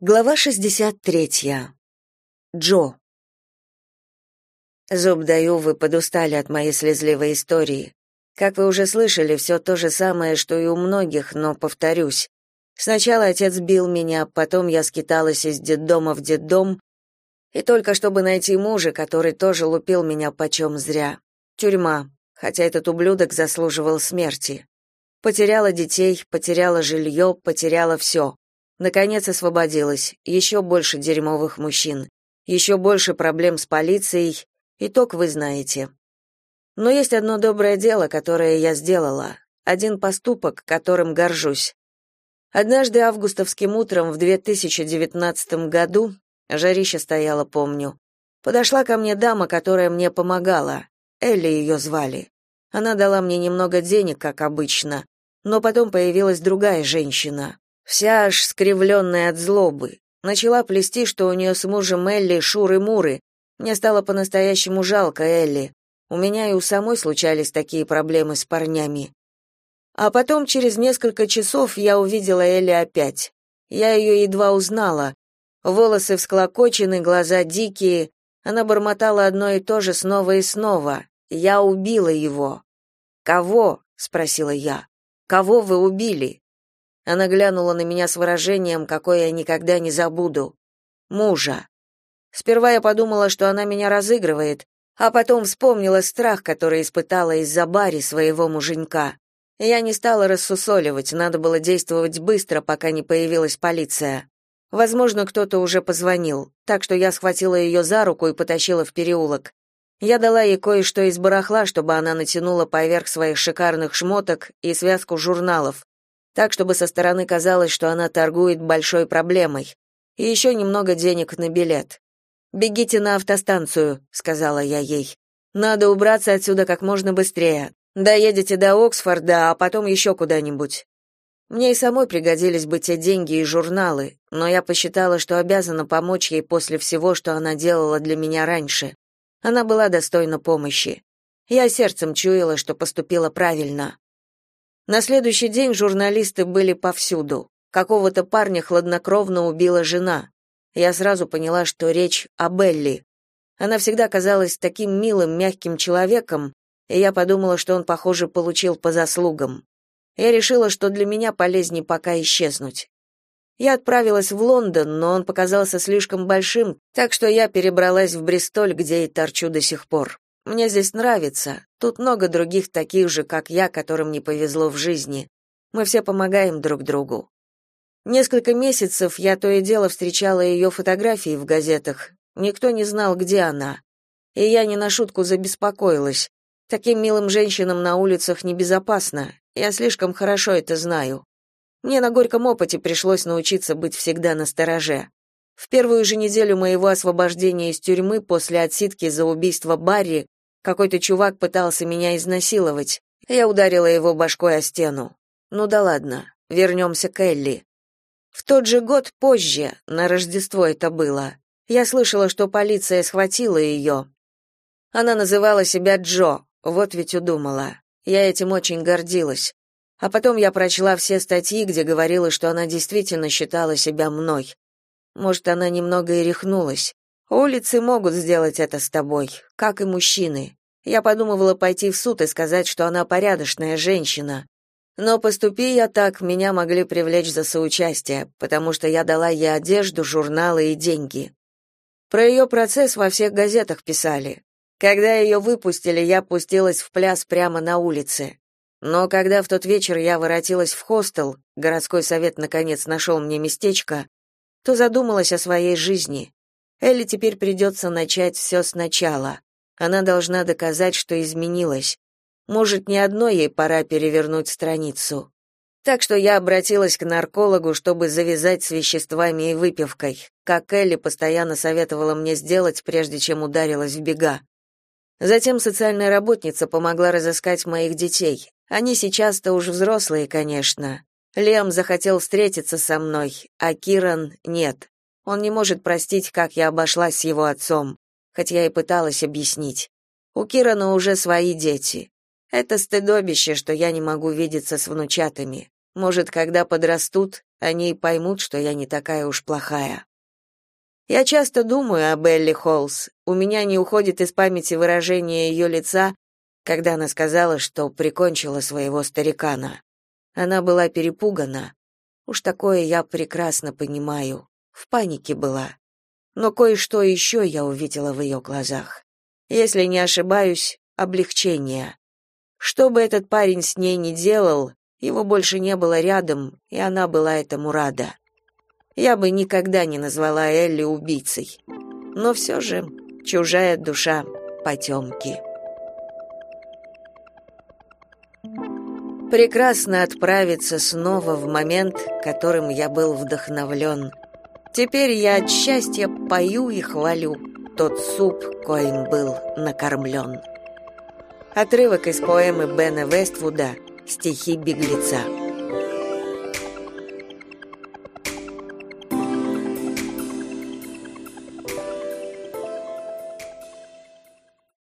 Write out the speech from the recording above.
Глава 63. Джо. Зуб даю, вы подустали от моей слезливой истории. Как вы уже слышали, все то же самое, что и у многих, но повторюсь. Сначала отец бил меня, потом я скиталась из детдома в детдом, и только чтобы найти мужа, который тоже лупил меня почем зря. Тюрьма, хотя этот ублюдок заслуживал смерти. Потеряла детей, потеряла жилье, потеряла все. Наконец освободилась. Еще больше дерьмовых мужчин. Еще больше проблем с полицией. Итог вы знаете. Но есть одно доброе дело, которое я сделала. Один поступок, которым горжусь. Однажды августовским утром в 2019 году, жарище стояло, помню, подошла ко мне дама, которая мне помогала. Элли ее звали. Она дала мне немного денег, как обычно, но потом появилась другая женщина вся аж скривленная от злобы. Начала плести, что у нее с мужем Элли шуры-муры. Мне стало по-настоящему жалко Элли. У меня и у самой случались такие проблемы с парнями. А потом, через несколько часов, я увидела Элли опять. Я ее едва узнала. Волосы всклокочены, глаза дикие. Она бормотала одно и то же снова и снова. «Я убила его». «Кого?» — спросила я. «Кого вы убили?» Она глянула на меня с выражением, какое я никогда не забуду. Мужа. Сперва я подумала, что она меня разыгрывает, а потом вспомнила страх, который испытала из-за Барри своего муженька. Я не стала рассусоливать, надо было действовать быстро, пока не появилась полиция. Возможно, кто-то уже позвонил, так что я схватила ее за руку и потащила в переулок. Я дала ей кое-что из барахла, чтобы она натянула поверх своих шикарных шмоток и связку журналов, так, чтобы со стороны казалось, что она торгует большой проблемой. И еще немного денег на билет. «Бегите на автостанцию», — сказала я ей. «Надо убраться отсюда как можно быстрее. Доедете до Оксфорда, а потом еще куда-нибудь». Мне и самой пригодились бы те деньги и журналы, но я посчитала, что обязана помочь ей после всего, что она делала для меня раньше. Она была достойна помощи. Я сердцем чуяла, что поступила правильно. На следующий день журналисты были повсюду. Какого-то парня хладнокровно убила жена. Я сразу поняла, что речь о Белли. Она всегда казалась таким милым, мягким человеком, и я подумала, что он, похоже, получил по заслугам. Я решила, что для меня полезнее пока исчезнуть. Я отправилась в Лондон, но он показался слишком большим, так что я перебралась в Бристоль, где и торчу до сих пор. Мне здесь нравится. Тут много других таких же, как я, которым не повезло в жизни. Мы все помогаем друг другу. Несколько месяцев я то и дело встречала ее фотографии в газетах. Никто не знал, где она. И я не на шутку забеспокоилась. Таким милым женщинам на улицах небезопасно. Я слишком хорошо это знаю. Мне на горьком опыте пришлось научиться быть всегда настороже. В первую же неделю моего освобождения из тюрьмы после отсидки за убийство Барри какой-то чувак пытался меня изнасиловать. Я ударила его башкой о стену. Ну да ладно, вернемся к Элли. В тот же год позже, на Рождество это было, я слышала, что полиция схватила ее. Она называла себя Джо, вот ведь удумала. Я этим очень гордилась. А потом я прочла все статьи, где говорила, что она действительно считала себя мной. Может, она немного и рехнулась. Улицы могут сделать это с тобой, как и мужчины. Я подумывала пойти в суд и сказать, что она порядочная женщина. Но поступи я так, меня могли привлечь за соучастие, потому что я дала ей одежду, журналы и деньги. Про ее процесс во всех газетах писали. Когда ее выпустили, я пустилась в пляс прямо на улице. Но когда в тот вечер я воротилась в хостел, городской совет наконец нашел мне местечко, то задумалась о своей жизни. Элли теперь придется начать все сначала. Она должна доказать, что изменилась. Может, не одной ей пора перевернуть страницу. Так что я обратилась к наркологу, чтобы завязать с веществами и выпивкой, как Элли постоянно советовала мне сделать, прежде чем ударилась в бега. Затем социальная работница помогла разыскать моих детей. Они сейчас-то уже взрослые, конечно. Лем захотел встретиться со мной, а Киран нет. Он не может простить, как я обошлась с его отцом хоть я и пыталась объяснить. У Кирана уже свои дети. Это стыдобище, что я не могу видеться с внучатами. Может, когда подрастут, они поймут, что я не такая уж плохая. Я часто думаю об Элли Холлс. У меня не уходит из памяти выражение ее лица, когда она сказала, что прикончила своего старикана. Она была перепугана. Уж такое я прекрасно понимаю. В панике была. Но кое-что еще я увидела в ее глазах. Если не ошибаюсь, облегчение. Что бы этот парень с ней ни делал, его больше не было рядом, и она была этому рада. Я бы никогда не назвала Элли убийцей. Но все же чужая душа потемки. Прекрасно отправиться снова в момент, которым я был вдохновлен. Теперь я от счастья пою и хвалю тот суп, коим был накормлен. Отрывок из поэмы Бена Вествуда «Стихи беглеца».